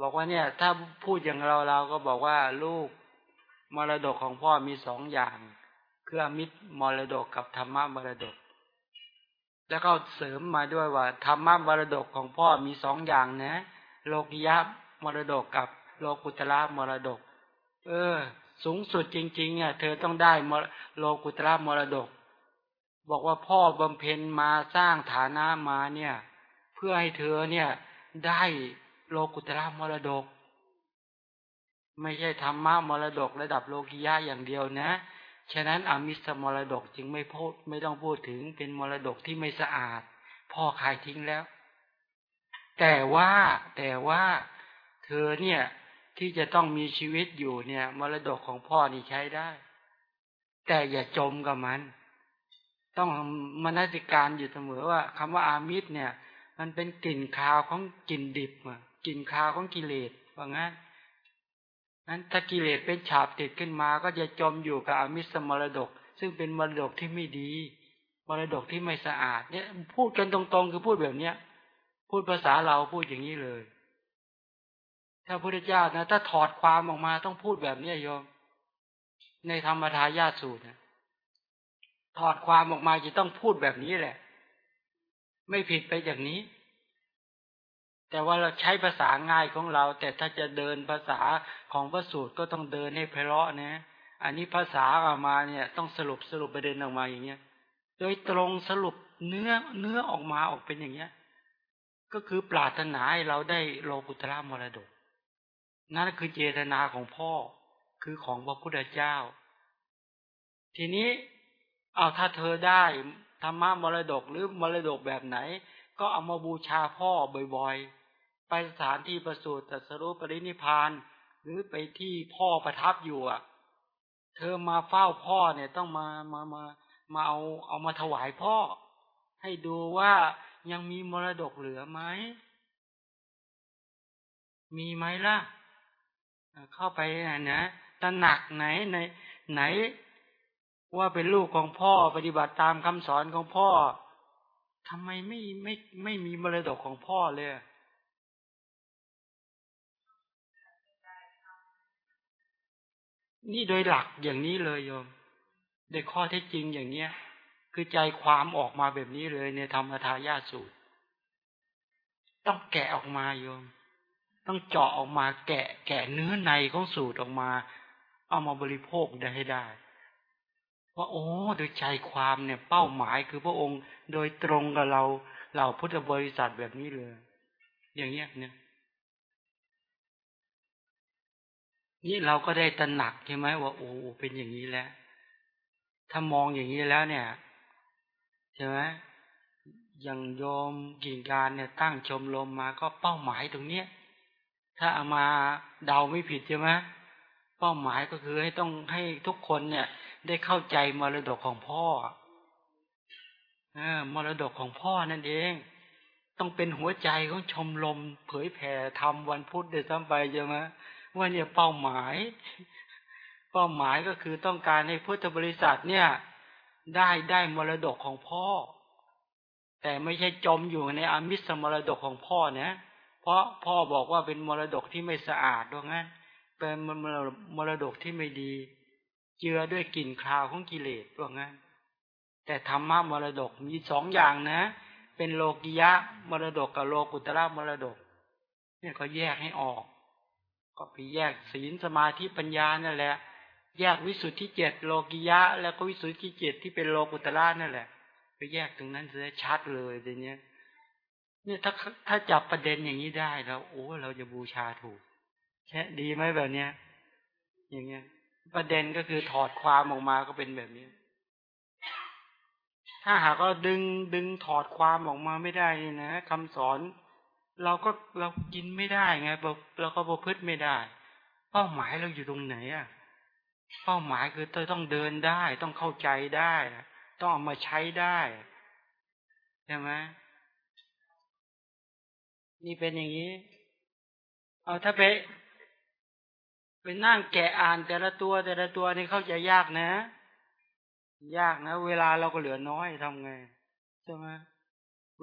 บอกว่าเนี่ย ถ้าพูดอย่างเราเราก็บอกว่าลูกมรดกของพ่อมีสองอย่าง คืออมิตรมรดกกับธรรมะมรดก แล้วก็เสริมมาด้วยว่าธรรมะมรดกของพ่อมีสองอย่างนะ โลกิยะมรดกกับโลกุตละมรดก เออ สูงสุดจริง ๆ อะ เธอต้องได้โลกุตระมรดก บอกว่าพ่อบำเพ็ญมาสร้างฐานะมาเนี่ย เพื่อให้เธอเนี่ย ได้โลกุตระมรดก ไม่ใช่ธรรมะมรดกระดับโลกิยะอย่างเดียวนะ ฉะนั้นอมิสมรดกจึงไม่พูดไม่ต้องพูดถึงเป็นมรดกที่ไม่สะอาด พ่อขายทิ้งแล้ว แต่ว่าแต่ว่าเธอเนี่ยที่จะต้องมีชีวิตอยู่เนี่ย มรดกของพ่อนี่ใช้ได้ แต่อย่าจมกับมัน ต้องมนสิการอยู่เสมอว่าคำว่าอามิตรเนี่ย มันเป็นกลิ่นคาวของกลิ่นดิบกลิ่นคาวของกิเลสว่างั้น นั้นถ้ากิเลสเป็นฉาบติดขึ้นมา ก็จะจมอยู่กับอามิสมรดก ซึ่งเป็นมรดกที่ไม่ดี มรดกที่ไม่สะอาด เนี่ย พูดกันตรงๆ คือพูดแบบเนี้ย พูดภาษาเราพูดอย่างนี้เลย ถ้าพระเจ้านะถ้าถอดความออกมาต้องพูดแบบนี้โยม ในธรรมทายาสูตรนะถอดความออกมาจะต้องพูดแบบนี้แหละ ไม่ผิดไปอย่างนี้ แต่ว่าเราใช้ภาษาง่ายของเรา แต่ถ้าจะเดินภาษาของพระสูตรก็ต้องเดินให้ไพเราะนะ อันนี้ภาษาออกมาเนี่ย ต้องสรุปสรุปประเด็นออกมาอย่างเงี้ย โดยตรงสรุปเนื้อเนื้อออกมาออกเป็นอย่างเงี้ย ก็คือปรารถนาให้เราได้โลกุตระมรดก นั่นคือเจตนาของพ่อคือของพระพุทธเจ้า ทีนี้เอาถ้าเธอได้ธรรมะมรดกหรือมรดกแบบไหน ก็เอามาบูชาพ่อบ่อยๆ ไปสถานที่ประสูติตรัสรู้ปรินิพาน หรือไปที่พ่อประทับอยู่อะ เธอมาเฝ้าพ่อเนี่ยต้องมามามามาเอาเอามาถวายพ่อ ให้ดูว่ายังมีมรดกเหลือไหมมีไหมล่ะ เข้าไปนะตระหนักไหนในไหน ว่าเป็นลูกของพ่อปฏิบัติตามคำสอนของพ่อทำไมไม่ไม่ไม่มีมรดกของพ่อเลย นี่โดยหลักอย่างนี้เลยโยมโดยข้อเท็จจริงอย่างเนี้ย คือใจความออกมาแบบนี้เลยในธรรมทายาสูตร ต้องแกะออกมาโยม ต้องเจาะออกมาแกะ แกะเนื้อในของสูตรออกมา เอามาบริโภคได้ให้ได้ว่าโอ้โดยใจความเนี่ยเป้าหมายคือพระองค์โดยตรงกับเราเราพุทธบริษัทแบบนี้เลย อย่างเงี้ยเนี่ย นี่เราก็ได้ตระหนักใช่ไหมว่าโอ้เป็นอย่างนี้แล้ว ถ้ามองอย่างนี้แล้วเนี่ยใช่ไหมอย่างโยมกิ่งการเนี่ยตั้งชมรมมาก็เป้าหมายตรงเนี้ย ถ้าเอามาเดาไม่ผิดใช่ไหมเป้าหมายก็คือให้ต้องให้ทุกคนเนี่ย ได้เข้าใจมรดกของพ่ออมรดกของพ่อนั่นเอง ต้องเป็นหัวใจของชมรมเผยแผ่ทำวันพุธเดี๋ยวซ้ำไปใช่ไหม ว่าเนี่ยเป้าหมาย เป้าหมายก็คือต้องการให้พุทธบริษัทเนี่ย ได้ได้มรดกของพ่อ แต่ไม่ใช่จมอยู่ในอมิสมรดกของพ่อเนี่ยเพราะพ่อบอกว่าเป็นมรดกที่ไม่สะอาดด้วยงั้นเป็นมรดกที่ไม่ดี เจือด้วยกลิ่นคราวของกิเลสด้วยงั้น แต่ธรรมะมรดกมีสองอย่างนะ เป็นโลกิยะมรดกกับโลกุตระมรดก เนี่ยก็แยกให้ออก ก็ไปแยกศีลสมาธิปัญญานั่นแหละ แยกวิสุทธิเจ็ดโลกิยะ แล้วก็วิสุทธิเจ็ดที่เป็นโลกุตระนั่นแหละ ไปแยกตรงนั้นจะชัดเลยทีเนี้ยเนี่ยถ้าถ้าจับประเด็นอย่างนี้ได้แล้วโอ้เราจะบูชาถูกแค่ดีไหมแบบเนี้ย อย่างเงี้ย ประเด็นก็คือถอดความออกมาก็เป็นแบบนี้ ถ้าหากเราดึงดึงถอดความออกมาไม่ได้นี่นะคำสอน เราก็เรากินไม่ได้ไงเราก็ประพฤติไม่ได้ เป้าหมายเราอยู่ตรงไหนอะเป้าหมายคือต้องเดินได้ ต้องเข้าใจได้ ต้องเอามาใช้ได้ใช่ไหมนี่เป็นอย่างนี้ เอาถ้าไปไปนั่งแกะอ่านแต่ละตัวแต่ละตัวนี่เข้าใจยากนะ ยากนะ เวลาเราก็เหลือน้อยทำไงใช่ไหม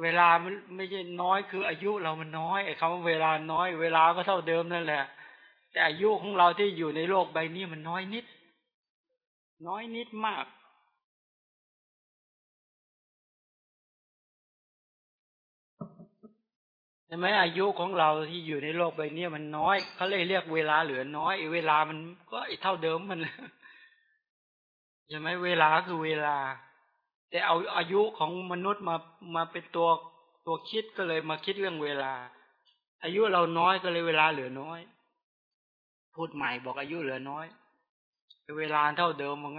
เวลามันไม่ใช่น้อยคืออายุเรามันน้อยไอ้คำว่าเวลาน้อย เวลาก็เท่าเดิมนั่นแหละ แต่อายุของเราที่อยู่ในโลกใบนี้มันน้อยนิด น้อยนิดมาก ใช่ไหมอายุของเราที่อยู่ในโลกใบนี้มันน้อยเขาเลยเรียกเวลาเหลือน้อยเวลามันก็เท่าเดิมมันใช่ไหมเวลาคือเวลา แต่เอาอายุของมนุษย์มามาเป็นตัวตัวคิดก็เลยมาคิดเรื่องเวลา อายุเราน้อยก็เลยเวลาเหลือน้อย พูดใหม่บอกอายุเหลือน้อยเวลาเท่าเดิมมั้ง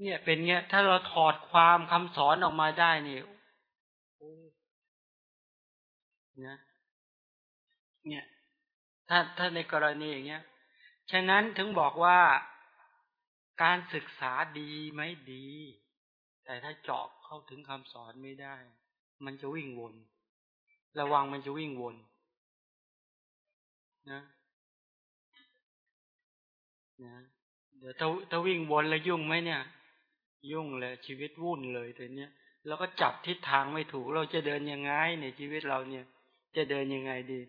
เนี่ยเป็นเงี้ย ถ้าเราถอดความคำสอนออกมาได้นี่นี่ยเนี่ย ถ้าถ้าในกรณีอย่างเงี้ย ฉะนั้นถึงบอกว่า การศึกษาดีไหมดี แต่ถ้าเจาะเข้าถึงคำสอนไม่ได้ มันจะวิ่งวน ระวังมันจะวิ่งวนนะนะเดี๋ยวถ้าถ้าวิ่งวนแล้วยุ่งไหมเนี่ย ยุ่งเลยชีวิตวุ่นเลยแต่เนี้ยแล้วก็จับทิศทางไม่ถูกเราจะเดินยังไงในชีวิตเราเนี่ย จะเดินยังไงดี